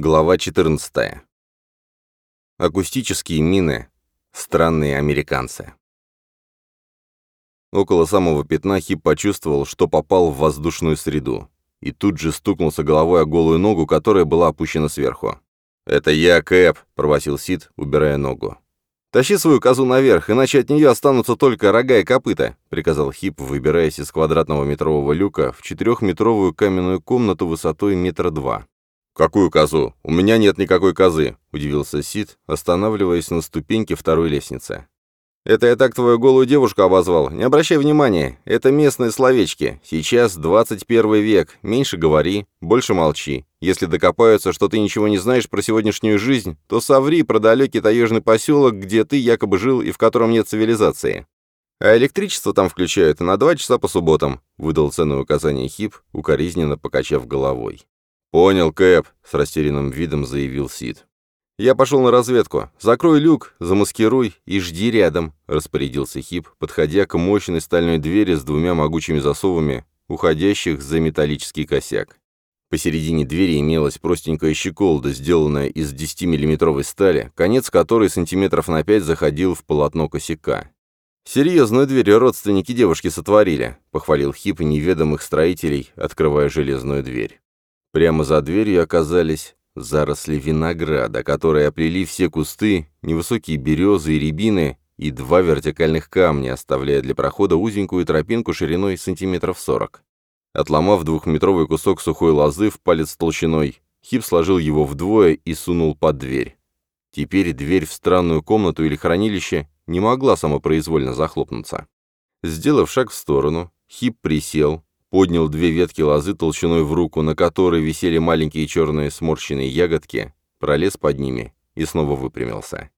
Глава 14. Акустические мины. Странные американцы. Около самого пятна Хип почувствовал, что попал в воздушную среду, и тут же стукнулся головой о голую ногу, которая была опущена сверху. «Это я, Кэп», — пробасил Сид, убирая ногу. «Тащи свою козу наверх, иначе от нее останутся только рога и копыта», — приказал Хип, выбираясь из квадратного метрового люка в четырехметровую каменную комнату высотой метра два. «Какую козу? У меня нет никакой козы», — удивился Сид, останавливаясь на ступеньке второй лестницы. «Это я так твою голую девушку обозвал. Не обращай внимания. Это местные словечки. Сейчас 21 век. Меньше говори, больше молчи. Если докопаются, что ты ничего не знаешь про сегодняшнюю жизнь, то соври про далекий таежный поселок, где ты якобы жил и в котором нет цивилизации. А электричество там включают на два часа по субботам», — выдал ценное указание Хип, укоризненно покачав головой. «Понял, Кэп», — с растерянным видом заявил Сид. «Я пошел на разведку. Закрой люк, замаскируй и жди рядом», — распорядился Хип, подходя к мощной стальной двери с двумя могучими засовами, уходящих за металлический косяк. Посередине двери имелась простенькая щеколда, сделанная из 10-миллиметровой стали, конец которой сантиметров на 5 заходил в полотно косяка. «Серьезную дверь родственники девушки сотворили», — похвалил Хип неведомых строителей, открывая железную дверь. Прямо за дверью оказались заросли винограда, которые оплели все кусты, невысокие березы и рябины и два вертикальных камня, оставляя для прохода узенькую тропинку шириной сантиметров сорок. Отломав двухметровый кусок сухой лозы в палец толщиной, Хип сложил его вдвое и сунул под дверь. Теперь дверь в странную комнату или хранилище не могла самопроизвольно захлопнуться. Сделав шаг в сторону, Хип присел, поднял две ветки лозы толщиной в руку, на которой висели маленькие черные сморщенные ягодки, пролез под ними и снова выпрямился.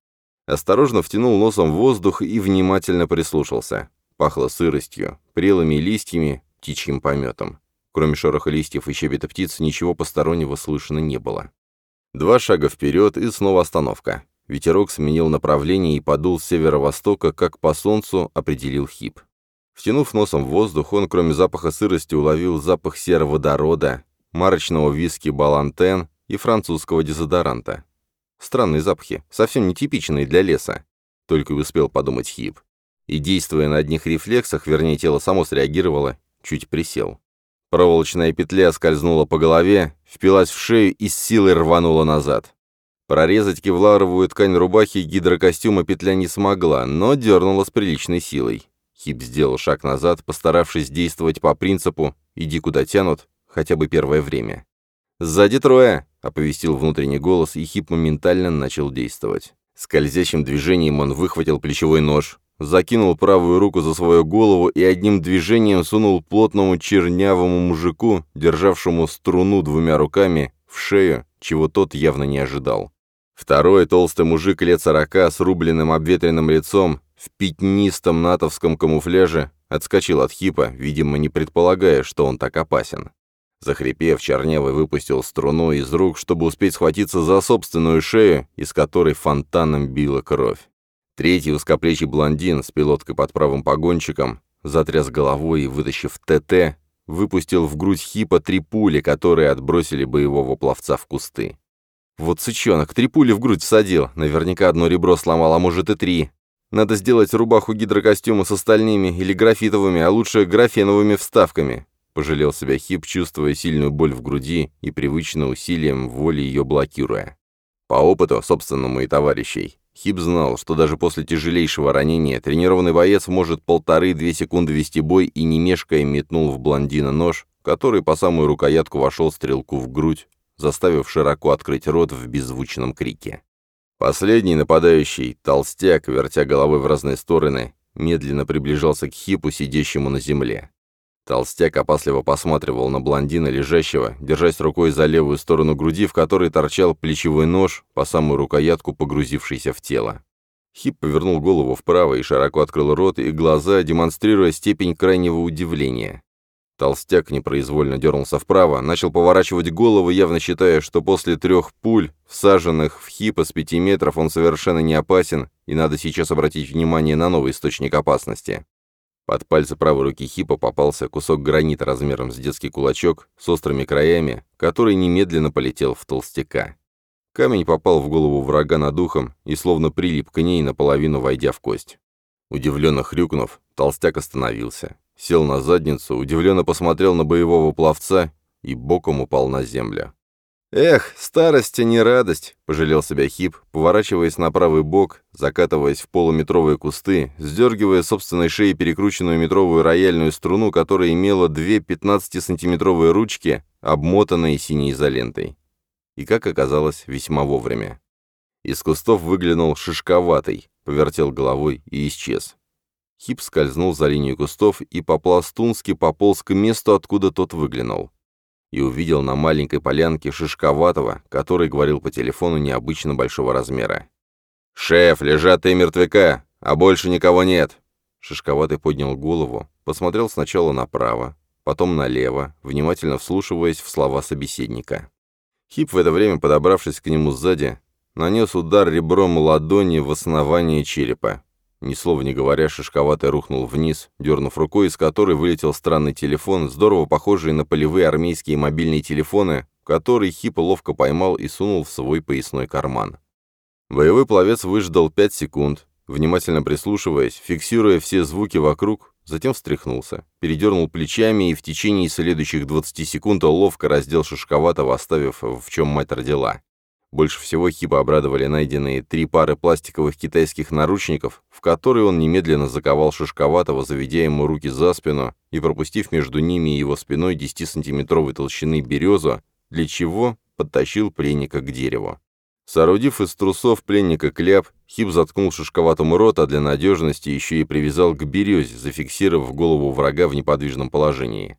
Осторожно втянул носом воздух и внимательно прислушался. Пахло сыростью, прелыми листьями, птичьим пометом. Кроме шороха листьев и щебета птиц, ничего постороннего слышно не было. Два шага вперед и снова остановка. Ветерок сменил направление и подул с северо-востока, как по солнцу определил хип. Втянув носом воздух, он, кроме запаха сырости, уловил запах сероводорода, марочного виски «Балантен» и французского дезодоранта. Странные запахи, совсем нетипичные для леса. Только и успел подумать Хип. И, действуя на одних рефлексах, вернее, тело само среагировало, чуть присел. Проволочная петля скользнула по голове, впилась в шею и с силой рванула назад. Прорезать кевларовую ткань рубахи гидрокостюма петля не смогла, но дернула с приличной силой. Хип сделал шаг назад, постаравшись действовать по принципу «иди куда тянут», хотя бы первое время. «Сзади трое!» — оповестил внутренний голос, и Хип моментально начал действовать. Скользящим движением он выхватил плечевой нож, закинул правую руку за свою голову и одним движением сунул плотному чернявому мужику, державшему струну двумя руками, в шею, чего тот явно не ожидал. Второй толстый мужик лет сорока с рубленным обветренным лицом в пятнистом натовском камуфляже отскочил от хипа, видимо, не предполагая, что он так опасен. Захрипев, Чернявый выпустил струну из рук, чтобы успеть схватиться за собственную шею, из которой фонтаном била кровь. Третий узкоплечий блондин с пилоткой под правым погончиком затряс головой и, вытащив ТТ, выпустил в грудь хипа три пули, которые отбросили боевого пловца в кусты. Вот сучонок, три пули в грудь всадил, наверняка одно ребро сломал, а может и три. Надо сделать рубаху гидрокостюма с остальными или графитовыми, а лучше графеновыми вставками. Пожалел себя Хип, чувствуя сильную боль в груди и привычно усилием воли ее блокируя. По опыту, собственному и товарищей, Хип знал, что даже после тяжелейшего ранения тренированный боец может полторы-две секунды вести бой и не мешкая метнул в блондина нож, который по самую рукоятку вошел стрелку в грудь, заставив широко открыть рот в беззвучном крике. Последний нападающий, толстяк, вертя головой в разные стороны, медленно приближался к хипу, сидящему на земле. Толстяк опасливо посматривал на блондина, лежащего, держась рукой за левую сторону груди, в которой торчал плечевой нож, по самую рукоятку погрузившийся в тело. Хип повернул голову вправо и широко открыл рот и глаза, демонстрируя степень крайнего удивления. Толстяк непроизвольно дернулся вправо, начал поворачивать голову, явно считая, что после трех пуль, всаженных в хипа с пяти метров, он совершенно не опасен, и надо сейчас обратить внимание на новый источник опасности. Под пальцы правой руки хипа попался кусок гранита размером с детский кулачок с острыми краями, который немедленно полетел в толстяка. Камень попал в голову врага над ухом и словно прилип к ней, наполовину войдя в кость. Удивленно хрюкнув, толстяк остановился. Сел на задницу, удивленно посмотрел на боевого пловца и боком упал на землю. «Эх, старость, а не радость!» — пожалел себя Хип, поворачиваясь на правый бок, закатываясь в полуметровые кусты, сдергивая собственной шеей перекрученную метровую рояльную струну, которая имела две 15-сантиметровые ручки, обмотанные синей изолентой. И, как оказалось, весьма вовремя. Из кустов выглянул шишковатый, повертел головой и исчез. Хип скользнул за линию кустов и по-пластунски пополз к месту, откуда тот выглянул и увидел на маленькой полянке Шишковатого, который говорил по телефону необычно большого размера. «Шеф, лежат и мертвяка, а больше никого нет!» Шишковатый поднял голову, посмотрел сначала направо, потом налево, внимательно вслушиваясь в слова собеседника. Хип, в это время подобравшись к нему сзади, нанес удар ребром ладони в основание черепа. Ни слова не говоря, шишковатый рухнул вниз, дернув рукой, из которой вылетел странный телефон, здорово похожий на полевые армейские мобильные телефоны, который Хипа ловко поймал и сунул в свой поясной карман. Боевой пловец выждал пять секунд, внимательно прислушиваясь, фиксируя все звуки вокруг, затем встряхнулся, передернул плечами и в течение следующих 20 секунд ловко раздел Шишковатого, оставив в чем мать родила. Больше всего Хиба обрадовали найденные три пары пластиковых китайских наручников, в которые он немедленно заковал Шишковатого, заведя ему руки за спину и пропустив между ними и его спиной 10-сантиметровой толщины березу, для чего подтащил пленника к дереву. Соорудив из трусов пленника кляп, Хип заткнул шишковатому рот, а для надежности еще и привязал к березе, зафиксировав голову врага в неподвижном положении.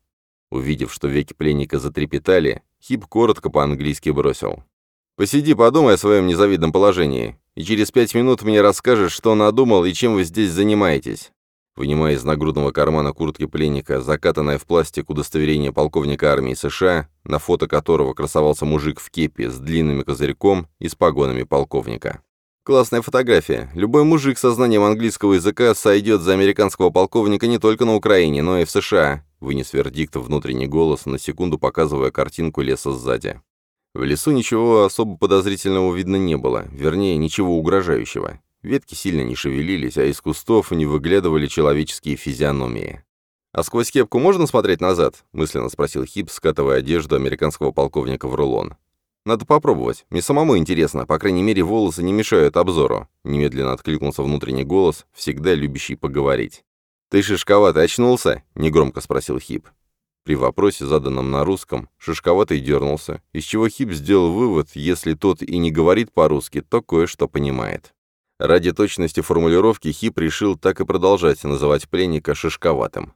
Увидев, что веки пленника затрепетали, Хип коротко по-английски бросил. Посиди, подумай о своем незавидном положении, и через пять минут мне расскажешь, что надумал и чем вы здесь занимаетесь». Вынимая из нагрудного кармана куртки пленника, закатанное в пластик удостоверение полковника армии США, на фото которого красовался мужик в кепе с длинным козырьком и с погонами полковника. Классная фотография. Любой мужик со знанием английского языка сойдет за американского полковника не только на Украине, но и в США, вынес вердикт внутренний голос, на секунду показывая картинку леса сзади. В лесу ничего особо подозрительного видно не было, вернее, ничего угрожающего. Ветки сильно не шевелились, а из кустов не выглядывали человеческие физиономии. «А сквозь кепку можно смотреть назад?» — мысленно спросил Хип, скатывая одежду американского полковника в рулон. «Надо попробовать. Мне самому интересно. По крайней мере, волосы не мешают обзору». Немедленно откликнулся внутренний голос, всегда любящий поговорить. «Ты шишковатый очнулся?» — негромко спросил Хип. При вопросе, заданном на русском, шишковатый дернулся, из чего Хип сделал вывод, если тот и не говорит по-русски, то кое-что понимает. Ради точности формулировки Хип решил так и продолжать называть пленника шишковатым.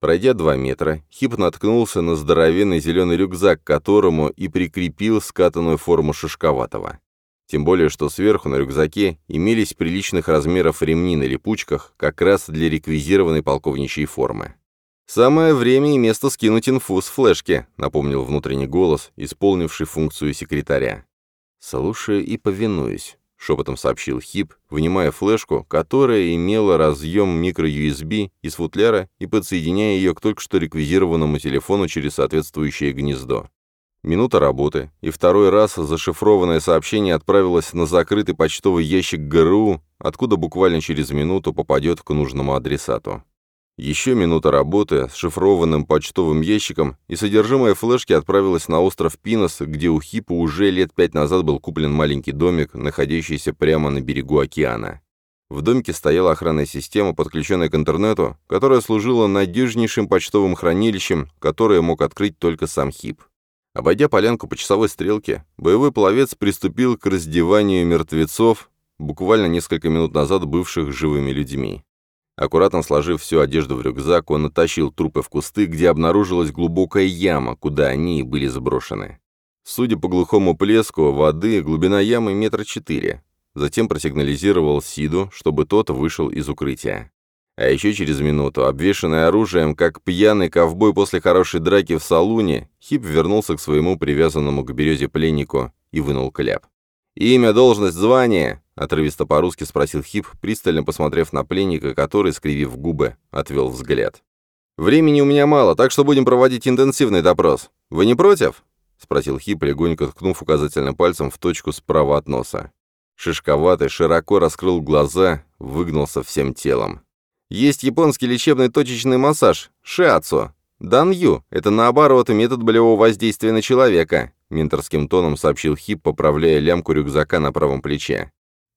Пройдя два метра, Хип наткнулся на здоровенный зеленый рюкзак, к которому и прикрепил скатанную форму шишковатого. Тем более, что сверху на рюкзаке имелись приличных размеров ремни на липучках, как раз для реквизированной полковничьей формы. «Самое время и место скинуть инфу с флешки», — напомнил внутренний голос, исполнивший функцию секретаря. «Слушаю и повинуюсь», — шепотом сообщил Хип, вынимая флешку, которая имела разъем микро-USB из футляра и подсоединяя ее к только что реквизированному телефону через соответствующее гнездо. Минута работы, и второй раз зашифрованное сообщение отправилось на закрытый почтовый ящик ГРУ, откуда буквально через минуту попадет к нужному адресату. Еще минута работы с шифрованным почтовым ящиком, и содержимое флешки отправилось на остров Пинос, где у Хипа уже лет пять назад был куплен маленький домик, находящийся прямо на берегу океана. В домике стояла охранная система, подключенная к интернету, которая служила надежнейшим почтовым хранилищем, которое мог открыть только сам Хип. Обойдя полянку по часовой стрелке, боевой пловец приступил к раздеванию мертвецов, буквально несколько минут назад бывших живыми людьми. Аккуратно сложив всю одежду в рюкзак, он оттащил трупы в кусты, где обнаружилась глубокая яма, куда они и были сброшены. Судя по глухому плеску воды, глубина ямы метра четыре. Затем просигнализировал Сиду, чтобы тот вышел из укрытия. А еще через минуту, обвешанный оружием, как пьяный ковбой после хорошей драки в салуне, Хип вернулся к своему привязанному к березе пленнику и вынул кляп. «Имя, должность, звание?» — отрывисто по-русски спросил Хип, пристально посмотрев на пленника, который, скривив губы, отвел взгляд. «Времени у меня мало, так что будем проводить интенсивный допрос. Вы не против?» — спросил Хип, легонько ткнув указательным пальцем в точку справа от носа. Шишковатый широко раскрыл глаза, выгнулся всем телом. «Есть японский лечебный точечный массаж, шиацу. Данью — это наоборот метод болевого воздействия на человека», — менторским тоном сообщил Хип, поправляя лямку рюкзака на правом плече.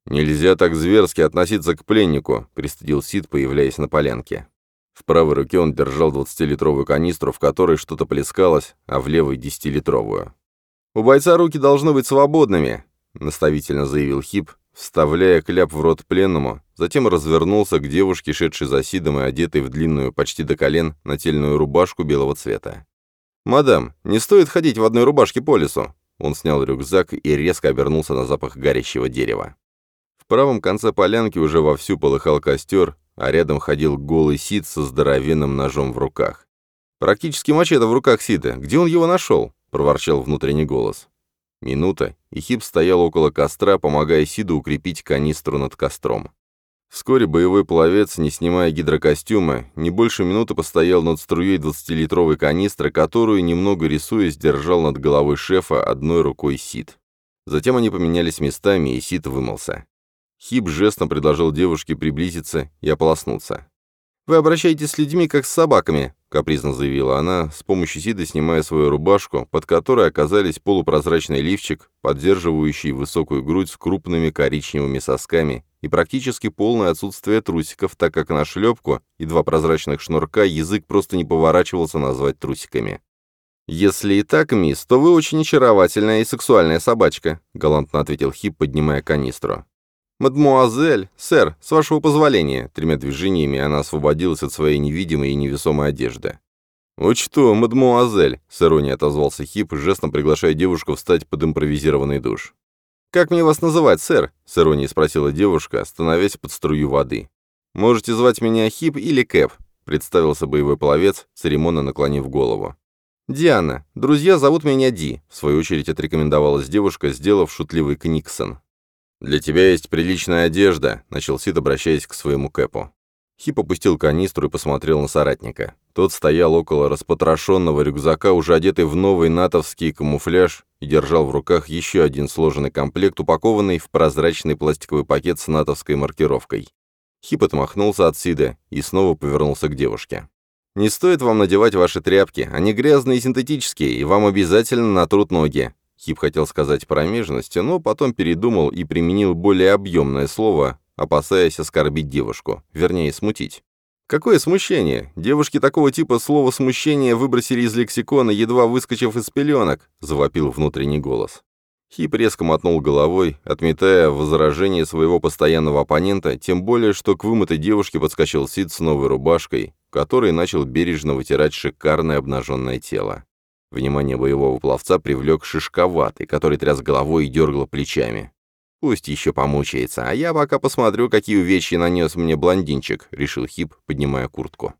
«Нельзя так зверски относиться к пленнику», — пристыдил Сид, появляясь на полянке. В правой руке он держал 20-литровую канистру, в которой что-то плескалось, а в левой — 10-литровую. «У бойца руки должны быть свободными», — наставительно заявил Хип, вставляя кляп в рот пленному, затем развернулся к девушке, шедшей за Сидом и одетой в длинную, почти до колен, нательную рубашку белого цвета. «Мадам, не стоит ходить в одной рубашке по лесу!» Он снял рюкзак и резко обернулся на запах горящего дерева. В правом конце полянки уже вовсю полыхал костер, а рядом ходил голый Сид со здоровенным ножом в руках. «Практически мачете в руках Сида. Где он его нашел?» — проворчал внутренний голос. Минута, и Хип стоял около костра, помогая Сиду укрепить канистру над костром. Вскоре боевой пловец, не снимая гидрокостюма, не больше минуты постоял над струей 20-литровой канистры, которую, немного рисуясь, держал над головой шефа одной рукой Сид. Затем они поменялись местами, и Сид вымылся. Хип жестом предложил девушке приблизиться и ополоснуться. «Вы обращаетесь с людьми, как с собаками», — капризно заявила она, с помощью Сида снимая свою рубашку, под которой оказались полупрозрачный лифчик, поддерживающий высокую грудь с крупными коричневыми сосками и практически полное отсутствие трусиков, так как на шлепку и два прозрачных шнурка язык просто не поворачивался назвать трусиками. «Если и так, мисс, то вы очень очаровательная и сексуальная собачка», — галантно ответил Хип, поднимая канистру. «Мадмуазель, сэр, с вашего позволения», тремя движениями она освободилась от своей невидимой и невесомой одежды. «Учту, мадмуазель», — с иронией отозвался Хип, жестом приглашая девушку встать под импровизированный душ. «Как мне вас называть, сэр?» — с иронией спросила девушка, становясь под струю воды. «Можете звать меня Хип или Кэп», — представился боевой пловец, церемонно наклонив голову. «Диана. Друзья зовут меня Ди», — в свою очередь отрекомендовалась девушка, сделав шутливый книксен. «Для тебя есть приличная одежда», — начал Сид, обращаясь к своему Кэпу. Хип опустил канистру и посмотрел на соратника. Тот стоял около распотрошенного рюкзака, уже одетый в новый натовский камуфляж, и держал в руках еще один сложенный комплект, упакованный в прозрачный пластиковый пакет с натовской маркировкой. Хип отмахнулся от Сида и снова повернулся к девушке. «Не стоит вам надевать ваши тряпки, они грязные и синтетические, и вам обязательно натрут ноги. Хип хотел сказать промежности, но потом передумал и применил более объемное слово, опасаясь оскорбить девушку, вернее, смутить. Какое смущение? Девушки такого типа слово «смущение» выбросили из лексикона, едва выскочив из пеленок, завопил внутренний голос. Хип резко мотнул головой, отметая возражение своего постоянного оппонента, тем более, что к вымытой девушке подскочил Сид с новой рубашкой, который начал бережно вытирать шикарное обнаженное тело. Внимание боевого пловца привлек шишковатый, который тряс головой и дергал плечами. «Пусть еще помучается, а я пока посмотрю, какие увечья нанес мне блондинчик», — решил Хип, поднимая куртку.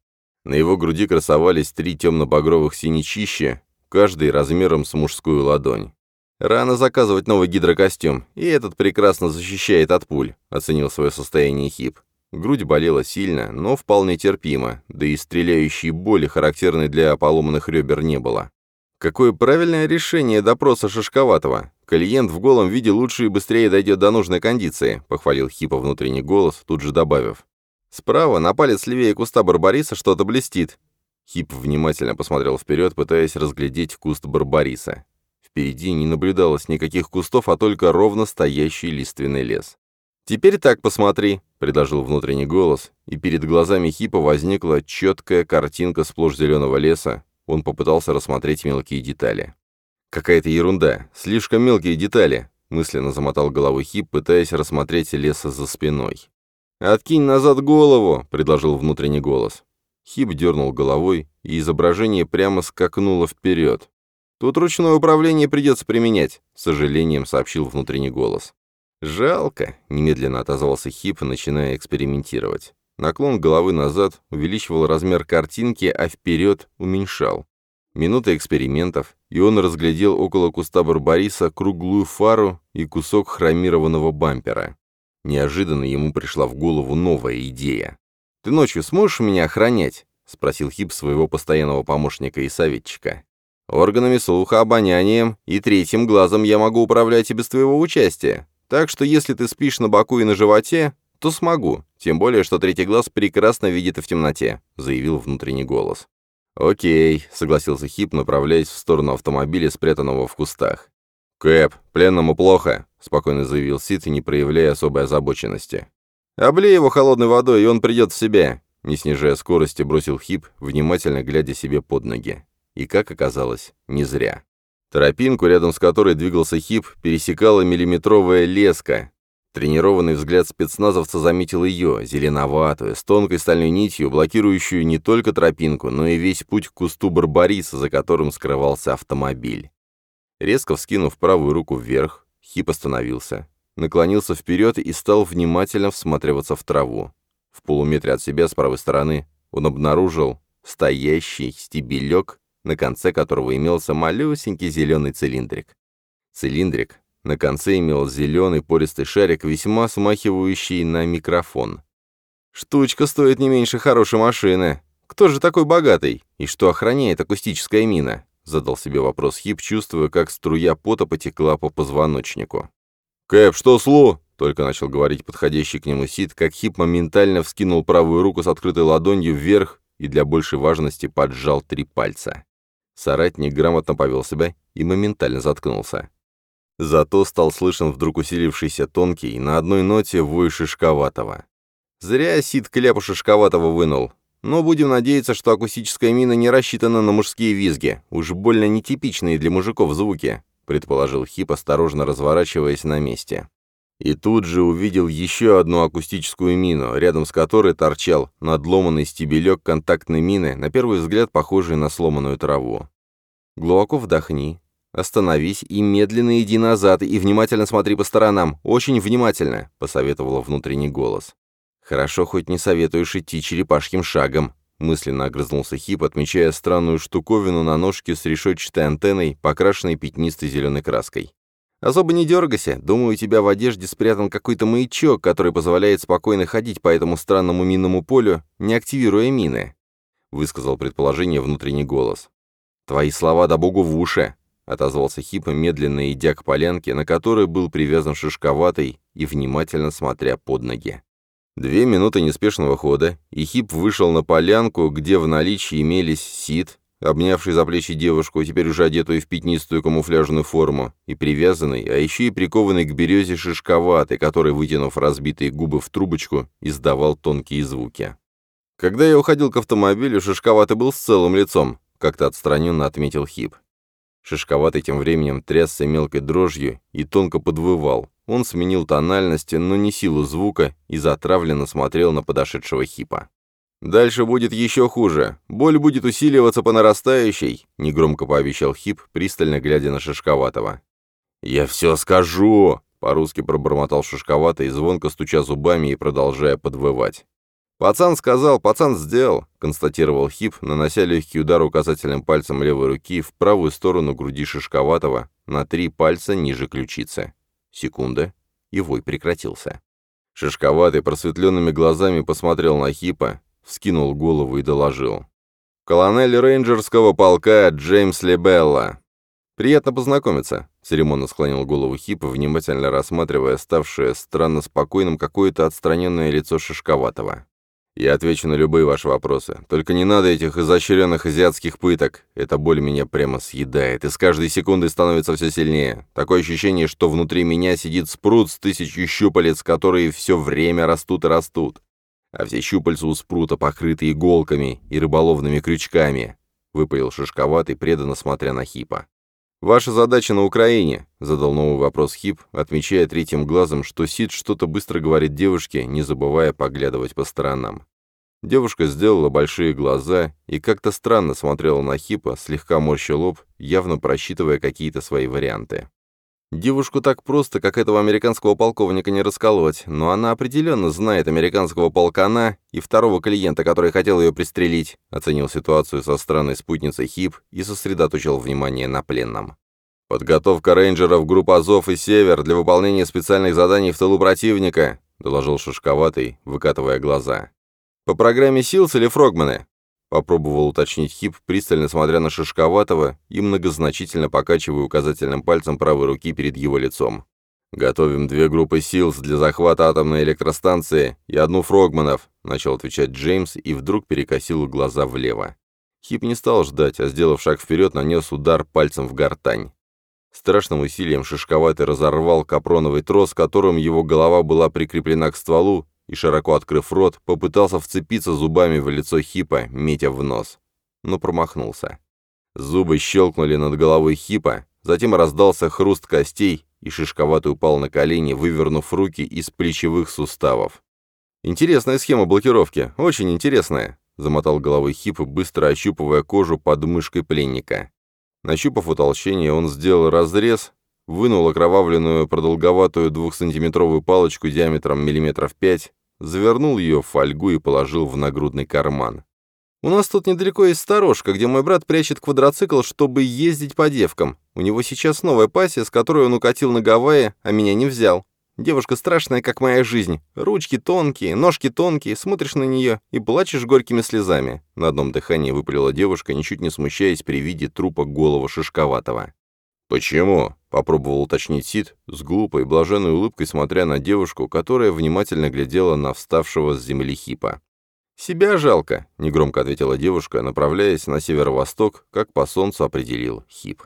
На его груди красовались три темно-багровых синячища, каждый размером с мужскую ладонь. «Рано заказывать новый гидрокостюм, и этот прекрасно защищает от пуль», — оценил свое состояние Хип. Грудь болела сильно, но вполне терпимо, да и стреляющей боли, характерной для поломанных ребер, не было. Какое правильное решение допроса Шишковатого. Клиент в голом виде лучше и быстрее дойдет до нужной кондиции, похвалил Хипа внутренний голос, тут же добавив. Справа, на палец левее куста барбариса, что-то блестит. Хип внимательно посмотрел вперед, пытаясь разглядеть куст барбариса. Впереди не наблюдалось никаких кустов, а только ровно стоящий лиственный лес. «Теперь так посмотри», — предложил внутренний голос, и перед глазами Хипа возникла четкая картинка сплошь зеленого леса, он попытался рассмотреть мелкие детали. «Какая-то ерунда. Слишком мелкие детали», — мысленно замотал головой Хип, пытаясь рассмотреть леса за спиной. «Откинь назад голову», — предложил внутренний голос. Хип дернул головой, и изображение прямо скакнуло вперед. «Тут ручное управление придется применять», — с сожалением сообщил внутренний голос. «Жалко», — немедленно отозвался Хип, начиная экспериментировать. Наклон головы назад увеличивал размер картинки, а вперед уменьшал. Минута экспериментов, и он разглядел около куста барбариса круглую фару и кусок хромированного бампера. Неожиданно ему пришла в голову новая идея. «Ты ночью сможешь меня охранять?» — спросил Хип своего постоянного помощника и советчика. Органами слуха, обонянием и третьим глазом я могу управлять и без твоего участия. Так что если ты спишь на боку и на животе, то смогу, тем более, что третий глаз прекрасно видит и в темноте», — заявил внутренний голос. «Окей», — согласился Хип, направляясь в сторону автомобиля, спрятанного в кустах. «Кэп, пленному плохо», — спокойно заявил Сид, не проявляя особой озабоченности. «Облей его холодной водой, и он придет в себя», — не снижая скорости, бросил Хип, внимательно глядя себе под ноги. И, как оказалось, не зря. Тропинку, рядом с которой двигался Хип, пересекала миллиметровая леска. Тренированный взгляд спецназовца заметил ее, зеленоватую, с тонкой стальной нитью, блокирующую не только тропинку, но и весь путь к кусту барбариса, за которым скрывался автомобиль. Резко вскинув правую руку вверх, Хип остановился наклонился вперед и стал внимательно всматриваться в траву. В полуметре от себя с правой стороны он обнаружил стоящий стебелек, на конце которого имелся малюсенький зеленый цилиндрик. Цилиндрик на конце имел зеленый пористый шарик, весьма смахивающий на микрофон. «Штучка стоит не меньше хорошей машины. Кто же такой богатый? И что охраняет акустическая мина?» Задал себе вопрос Хип, чувствуя, как струя пота потекла по позвоночнику. «Кэп, что слу?» — только начал говорить подходящий к нему Сид, как Хип моментально вскинул правую руку с открытой ладонью вверх и для большей важности поджал три пальца. Соратник грамотно повел себя и моментально заткнулся. Зато стал слышен вдруг усилившийся тонкий, на одной ноте вой Шишковатого. Зря Сид кляп у Шишковатого вынул. Но будем надеяться, что акустическая мина не рассчитана на мужские визги, уж больно нетипичные для мужиков звуки предположил Хип, осторожно разворачиваясь на месте. И тут же увидел еще одну акустическую мину, рядом с которой торчал надломанный стебелек контактной мины, на первый взгляд похожий на сломанную траву. Глубоко вдохни, остановись и медленно иди назад, и внимательно смотри по сторонам, очень внимательно, посоветовал внутренний голос. Хорошо, хоть не советуешь идти черепашьим шагом, Мысленно огрызнулся Хип, отмечая странную штуковину на ножке с решетчатой антенной, покрашенной пятнистой зеленой краской. «Особо не дергайся. Думаю, у тебя в одежде спрятан какой-то маячок, который позволяет спокойно ходить по этому странному минному полю, не активируя мины», — высказал предположение внутренний голос. «Твои слова да богу в уши», — отозвался Хип, медленно идя к полянке, на которой был привязан шишковатый и внимательно смотря под ноги. Две минуты неспешного хода, и Хип вышел на полянку, где в наличии имелись Сид, обнявший за плечи девушку, теперь уже одетую в пятнистую камуфляжную форму, и привязанный, а еще и прикованный к березе шишковатый, который, вытянув разбитые губы в трубочку, издавал тонкие звуки. Когда я уходил к автомобилю, шишковатый был с целым лицом, как-то отстраненно отметил Хип. Шишковатый тем временем трясся мелкой дрожью и тонко подвывал, он сменил тональность, но не силу звука, и затравленно смотрел на подошедшего хипа. «Дальше будет еще хуже. Боль будет усиливаться по нарастающей», — негромко пообещал Хип, пристально глядя на Шишковатого. «Я все скажу!» — по-русски пробормотал Шишковатый, звонко стуча зубами и продолжая подвывать. «Пацан сказал, пацан сделал», — констатировал Хип, нанося легкий удар указательным пальцем левой руки в правую сторону груди Шишковатого на три пальца ниже ключицы. Секунда, и вой прекратился. Шишковатый просветленными глазами посмотрел на Хипа, вскинул голову и доложил. «Колонель рейнджерского полка Джеймс Лебелла». «Приятно познакомиться», — церемонно склонил голову Хипа, внимательно рассматривая ставшее странно спокойным какое-то отстраненное лицо Шишковатого. Я отвечу на любые ваши вопросы. Только не надо этих изощренных азиатских пыток. Эта боль меня прямо съедает, и с каждой секундой становится все сильнее. Такое ощущение, что внутри меня сидит спрут с тысячу щупалец, которые все время растут и растут. А все щупальца у спрута покрыты иголками и рыболовными крючками. Выпалил шишковатый, преданно смотря на Хипа. «Ваша задача на Украине», — задал новый вопрос Хип, отмечая третьим глазом, что Сид что-то быстро говорит девушке, не забывая поглядывать по сторонам. Девушка сделала большие глаза и как-то странно смотрела на Хипа, слегка морща лоб, явно просчитывая какие-то свои варианты. Девушку так просто, как этого американского полковника, не расколоть, но она определенно знает американского полкана и второго клиента, который хотел ее пристрелить, оценил ситуацию со странной спутницей Хип и сосредоточил внимание на пленном. «Подготовка рейнджеров групп Азов и Север для выполнения специальных заданий в тылу противника», доложил Шишковатый, выкатывая глаза. «По программе SEALs или Фрогманы?» — попробовал уточнить Хип, пристально смотря на Шишковатого и многозначительно покачивая указательным пальцем правой руки перед его лицом. «Готовим две группы SEAL для захвата атомной электростанции и одну фрогманов», — начал отвечать Джеймс и вдруг перекосил глаза влево. Хип не стал ждать, а, сделав шаг вперед, нанес удар пальцем в гортань. Страшным усилием Шишковатый разорвал капроновый трос, которым его голова была прикреплена к стволу, и, широко открыв рот, попытался вцепиться зубами в лицо Хипа, метя в нос. Но промахнулся. Зубы щелкнули над головой Хипа, затем раздался хруст костей, и Шишковатый упал на колени, вывернув руки из плечевых суставов. «Интересная схема блокировки, очень интересная», — замотал головой Хип, быстро ощупывая кожу под мышкой пленника. Нащупав утолщение, он сделал разрез, вынул окровавленную продолговатую двухсантиметровую палочку диаметром миллиметров пять, завернул ее в фольгу и положил в нагрудный карман. «У нас тут недалеко есть сторожка, где мой брат прячет квадроцикл, чтобы ездить по девкам. У него сейчас новая пассия, с которой он укатил на Гавайи, а меня не взял. Девушка страшная, как моя жизнь. Ручки тонкие, ножки тонкие, смотришь на нее и плачешь горькими слезами». На одном дыхании выпалила девушка, ничуть не смущаясь при виде трупа голого шишковатого. «Почему?» — попробовал уточнить Сид, с глупой, блаженной улыбкой смотря на девушку, которая внимательно глядела на вставшего с земли хипа. «Себя жалко», — негромко ответила девушка, направляясь на северо-восток, как по солнцу определил хип.